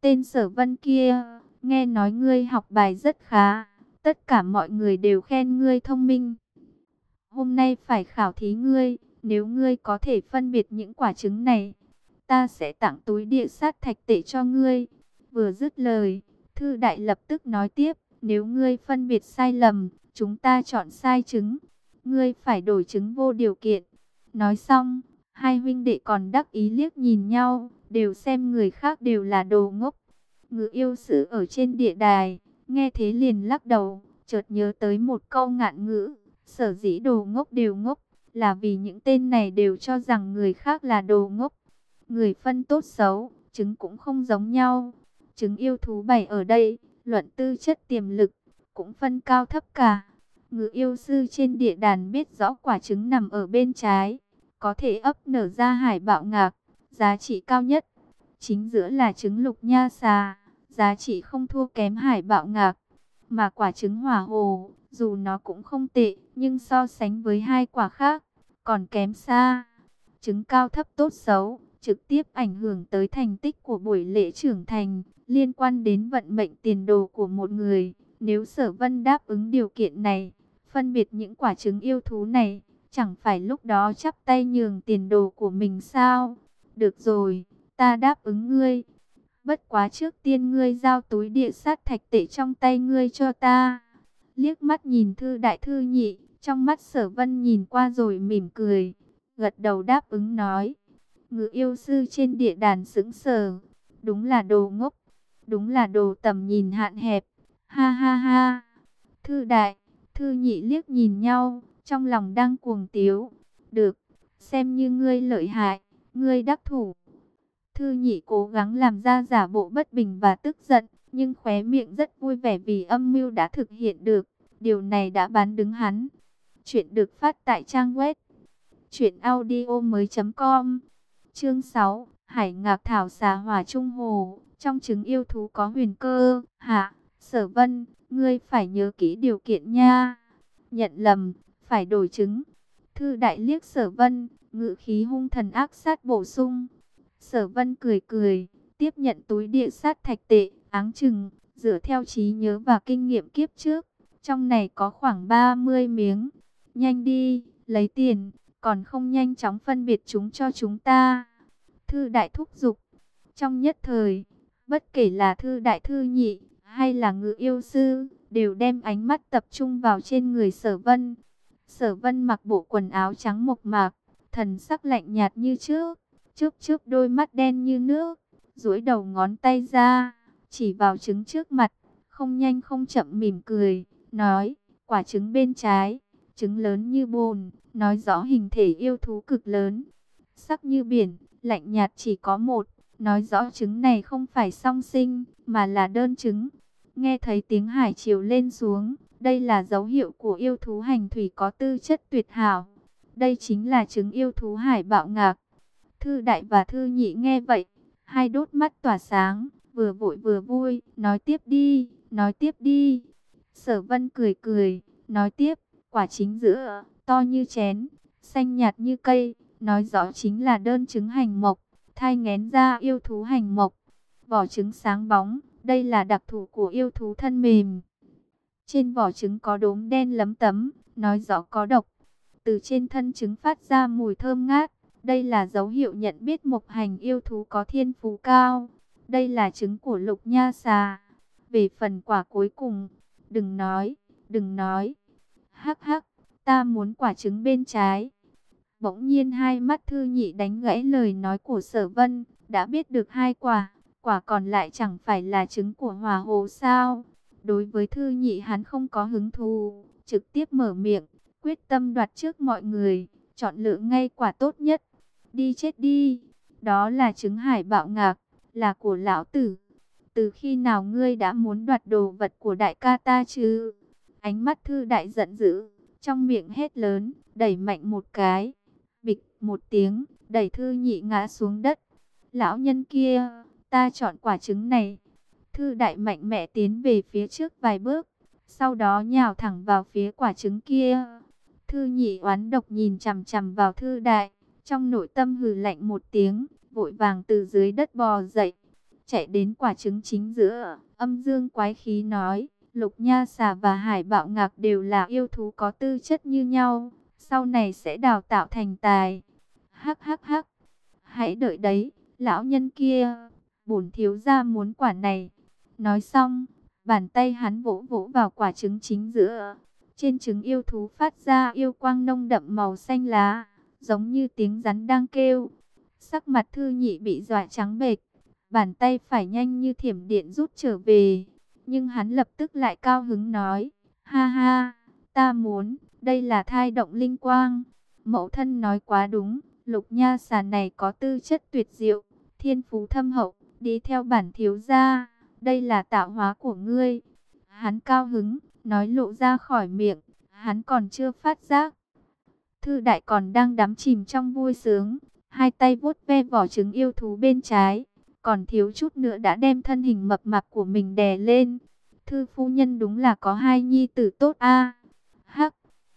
tên sở vân kia, nghe nói ngươi học bài rất khá, tất cả mọi người đều khen ngươi thông minh. Hôm nay phải khảo thí ngươi, nếu ngươi có thể phân biệt những quả trứng này, ta sẽ tặng túi địa sát thạch tệ cho ngươi. Vừa dứt lời, thư đại lập tức nói tiếp, nếu ngươi phân biệt sai lầm, chúng ta chọn sai trứng, ngươi phải đổi trứng vô điều kiện. Nói xong, Hai huynh đệ còn đắc ý liếc nhìn nhau, đều xem người khác đều là đồ ngốc. Ngự yêu sử ở trên địa đài, nghe thế liền lắc đầu, chợt nhớ tới một câu ngạn ngữ, sở dĩ đồ ngốc đều ngốc, là vì những tên này đều cho rằng người khác là đồ ngốc. Người phân tốt xấu, chứng cũng không giống nhau. Chứng yêu thú bày ở đây, luận tư chất tiềm lực, cũng phân cao thấp cả. Ngự yêu sư trên địa đàn biết rõ quả trứng nằm ở bên trái, có thể ấp nở ra hải bạo ngạc, giá trị cao nhất. Chính giữa là trứng lục nha xà, giá trị không thua kém hải bạo ngạc. Mà quả trứng hỏa hồ, dù nó cũng không tệ, nhưng so sánh với hai quả khác, còn kém xa. Trứng cao thấp tốt xấu, trực tiếp ảnh hưởng tới thành tích của buổi lễ trưởng thành, liên quan đến vận mệnh tiền đồ của một người. Nếu sở vân đáp ứng điều kiện này, phân biệt những quả trứng yêu thú này, Chẳng phải lúc đó chắp tay nhường tiền đồ của mình sao? Được rồi, ta đáp ứng ngươi. Bất quá trước tiên ngươi giao túi địa sát thạch tệ trong tay ngươi cho ta. Liếc mắt nhìn thư đại thư nhị, trong mắt sở vân nhìn qua rồi mỉm cười. Gật đầu đáp ứng nói. Ngự yêu sư trên địa đàn sững sờ. Đúng là đồ ngốc. Đúng là đồ tầm nhìn hạn hẹp. Ha ha ha. Thư đại, thư nhị liếc nhìn nhau trong lòng đang cuồng tiếu. Được, xem như ngươi lợi hại, ngươi đắc thủ. Thư nhị cố gắng làm ra giả bộ bất bình và tức giận, nhưng khóe miệng rất vui vẻ vì âm mưu đã thực hiện được. Điều này đã bán đứng hắn. Chuyện được phát tại trang web chuyểnaudio.com Chương 6: Hải Ngạc thảo xà hỏa trung hồ, trong trứng yêu thú có huyền cơ. Hạ, Sở Vân, ngươi phải nhớ kỹ điều kiện nha. Nhận lầm, phải đổi chứng. Thư đại liếc sở vân, ngự khí hung thần ác sát bổ sung. Sở vân cười cười, tiếp nhận túi địa sát thạch tệ, áng chừng, dựa theo trí nhớ và kinh nghiệm kiếp trước. Trong này có khoảng 30 miếng. Nhanh đi, lấy tiền, còn không nhanh chóng phân biệt chúng cho chúng ta. Thư đại thúc giục. Trong nhất thời, bất kể là thư đại thư nhị, hay là ngự yêu sư, đều đem ánh mắt tập trung vào trên người sở vân. Sở vân mặc bộ quần áo trắng mộc mạc, thần sắc lạnh nhạt như trước, trước trước đôi mắt đen như nước, duỗi đầu ngón tay ra, chỉ vào trứng trước mặt, không nhanh không chậm mỉm cười, nói, quả trứng bên trái, trứng lớn như bồn, nói rõ hình thể yêu thú cực lớn, sắc như biển, lạnh nhạt chỉ có một, nói rõ trứng này không phải song sinh, mà là đơn trứng. Nghe thấy tiếng hải chiều lên xuống, đây là dấu hiệu của yêu thú hành thủy có tư chất tuyệt hảo. Đây chính là trứng yêu thú hải bạo ngạc. Thư đại và thư nhị nghe vậy, hai đốt mắt tỏa sáng, vừa vội vừa vui, nói tiếp đi, nói tiếp đi. Sở vân cười cười, nói tiếp, quả chính giữa, to như chén, xanh nhạt như cây, nói rõ chính là đơn trứng hành mộc, thai ngén ra yêu thú hành mộc. Vỏ trứng sáng bóng, đây là đặc thù của yêu thú thân mềm. Trên vỏ trứng có đốm đen lấm tấm, nói rõ có độc. Từ trên thân trứng phát ra mùi thơm ngát, đây là dấu hiệu nhận biết mộc hành yêu thú có thiên phú cao. Đây là trứng của lục nha xà. Về phần quả cuối cùng, đừng nói, đừng nói. Hắc hắc, ta muốn quả trứng bên trái. Bỗng nhiên hai mắt thư nhị đánh gãy lời nói của sở vân, đã biết được hai quả, quả còn lại chẳng phải là trứng của hòa hồ sao. Đối với thư nhị hắn không có hứng thú, trực tiếp mở miệng, quyết tâm đoạt trước mọi người, chọn lựa ngay quả tốt nhất. Đi chết đi, đó là trứng hải bạo ngạc, là của lão tử. Từ khi nào ngươi đã muốn đoạt đồ vật của đại ca ta chứ? Ánh mắt thư đại giận dữ, trong miệng hét lớn, đẩy mạnh một cái. Bịch một tiếng, đẩy thư nhị ngã xuống đất. Lão nhân kia, ta chọn quả trứng này. Thư đại mạnh mẽ tiến về phía trước vài bước, sau đó nhào thẳng vào phía quả trứng kia. Thư nhị oán độc nhìn chằm chằm vào thư đại, trong nội tâm hừ lạnh một tiếng, vội vàng từ dưới đất bò dậy, chạy đến quả trứng chính giữa, âm dương quái khí nói, lục nha xà và hải bạo ngạc đều là yêu thú có tư chất như nhau, sau này sẽ đào tạo thành tài. Hắc hắc hắc, hãy đợi đấy, lão nhân kia, bổn thiếu gia muốn quả này. Nói xong, bàn tay hắn vỗ vỗ vào quả trứng chính giữa. Trên trứng yêu thú phát ra yêu quang nông đậm màu xanh lá, giống như tiếng rắn đang kêu. Sắc mặt thư nhị bị dọa trắng bệch, bàn tay phải nhanh như thiểm điện rút trở về. Nhưng hắn lập tức lại cao hứng nói, ha ha, ta muốn, đây là thai động linh quang. Mẫu thân nói quá đúng, lục nha xà này có tư chất tuyệt diệu, thiên phú thâm hậu, đi theo bản thiếu gia, đây là tạo hóa của ngươi. Hắn cao hứng, nói lộ ra khỏi miệng, hắn còn chưa phát giác. Thư đại còn đang đắm chìm trong vui sướng, hai tay vuốt ve vỏ trứng yêu thú bên trái, còn thiếu chút nữa đã đem thân hình mập mạp của mình đè lên. Thư phu nhân đúng là có hai nhi tử tốt a. Hắc,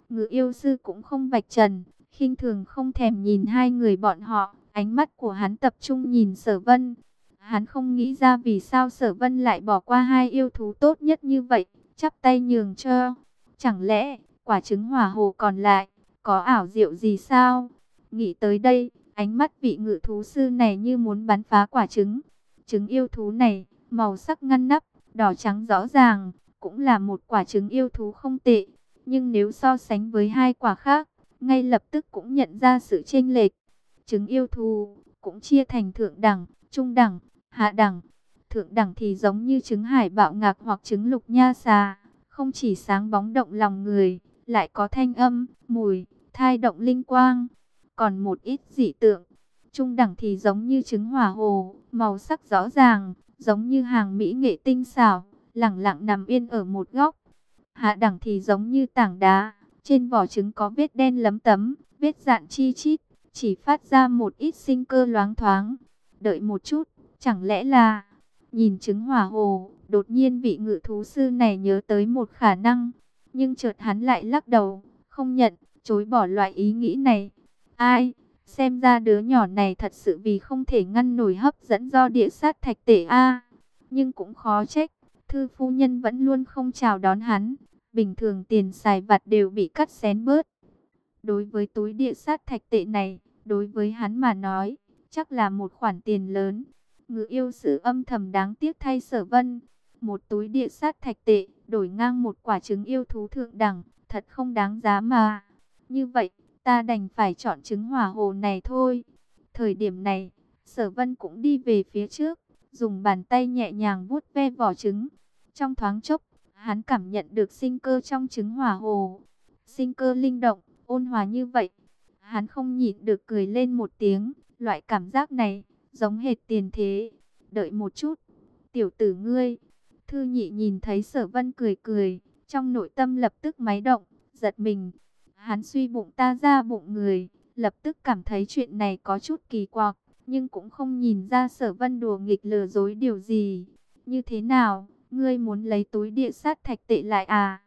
ngự yêu sư cũng không vạch trần, khinh thường không thèm nhìn hai người bọn họ, ánh mắt của hắn tập trung nhìn sở vân. Hắn không nghĩ ra vì sao sở vân lại bỏ qua hai yêu thú tốt nhất như vậy, chắp tay nhường cho. Chẳng lẽ, quả trứng hỏa hồ còn lại, có ảo diệu gì sao? Nghĩ tới đây, ánh mắt vị ngự thú sư này như muốn bắn phá quả trứng. Trứng yêu thú này, màu sắc ngăn nắp, đỏ trắng rõ ràng, cũng là một quả trứng yêu thú không tệ. Nhưng nếu so sánh với hai quả khác, ngay lập tức cũng nhận ra sự chênh lệch. Trứng yêu thú cũng chia thành thượng đẳng, trung đẳng, hạ đẳng. Thượng đẳng thì giống như trứng hải bạo ngạc hoặc trứng lục nha xà, không chỉ sáng bóng động lòng người, lại có thanh âm, mùi, thai động linh quang, còn một ít dị tượng. Trung đẳng thì giống như trứng hỏa hồ, màu sắc rõ ràng, giống như hàng mỹ nghệ tinh xảo, lẳng lặng nằm yên ở một góc. Hạ đẳng thì giống như tảng đá, trên vỏ trứng có vết đen lấm tấm, vết dạn chi chít, chỉ phát ra một ít sinh cơ loáng thoáng. Đợi một chút, chẳng lẽ là... Nhìn trứng hỏa hồ, đột nhiên vị ngự thú sư này nhớ tới một khả năng, nhưng chợt hắn lại lắc đầu, không nhận, chối bỏ loại ý nghĩ này. Ai, xem ra đứa nhỏ này thật sự vì không thể ngăn nổi hấp dẫn do địa sát thạch tể A. Nhưng cũng khó trách, thư phu nhân vẫn luôn không chào đón hắn. Bình thường tiền xài vặt đều bị cắt xén bớt. Đối với túi địa sát thạch tệ này, đối với hắn mà nói, chắc là một khoản tiền lớn. Ngự yêu sự âm thầm đáng tiếc thay sở vân. Một túi địa sát thạch tệ, đổi ngang một quả trứng yêu thú thượng đẳng, thật không đáng giá mà. Như vậy, ta đành phải chọn trứng hỏa hồ này thôi. Thời điểm này, sở vân cũng đi về phía trước, dùng bàn tay nhẹ nhàng vuốt ve vỏ trứng. Trong thoáng chốc, hắn cảm nhận được sinh cơ trong trứng hỏa hồ. Sinh cơ linh động, ôn hòa như vậy. Hắn không nhịn được cười lên một tiếng, Loại cảm giác này, giống hệt tiền thế. Đợi một chút, tiểu tử ngươi. Thư nhị nhìn thấy sở vân cười cười, trong nội tâm lập tức máy động, giật mình. Hắn suy bụng ta ra bụng người, lập tức cảm thấy chuyện này có chút kỳ quặc, nhưng cũng không nhìn ra sở vân đùa nghịch lừa dối điều gì. Như thế nào, ngươi muốn lấy túi địa sát thạch tệ lại à?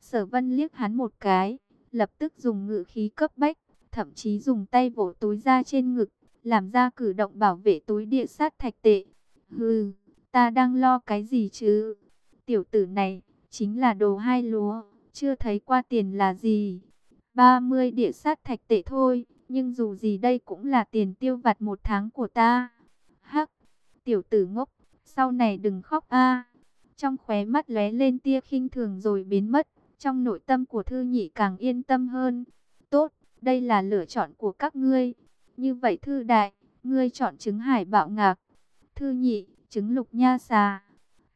Sở vân liếc hắn một cái, lập tức dùng ngự khí cấp bách, thậm chí dùng tay vỗ túi ra trên ngực, làm ra cử động bảo vệ túi địa sát thạch tệ. Hừ, ta đang lo cái gì chứ? Tiểu tử này, chính là đồ hai lúa, chưa thấy qua tiền là gì. 30 địa sát thạch tệ thôi, nhưng dù gì đây cũng là tiền tiêu vặt một tháng của ta. Hắc, tiểu tử ngốc, sau này đừng khóc a. Trong khóe mắt lóe lên tia khinh thường rồi biến mất, trong nội tâm của thư nhị càng yên tâm hơn. Tốt, đây là lựa chọn của các ngươi. Như vậy thư đại, ngươi chọn trứng hải bạo ngạc. Thư nhị, trứng lục nha xà.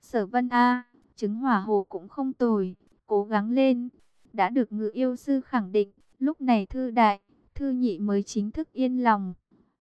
Sở vân A, trứng hỏa hồ cũng không tồi, cố gắng lên. Đã được ngự yêu sư khẳng định, lúc này thư đại, thư nhị mới chính thức yên lòng.